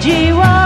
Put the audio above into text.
G1.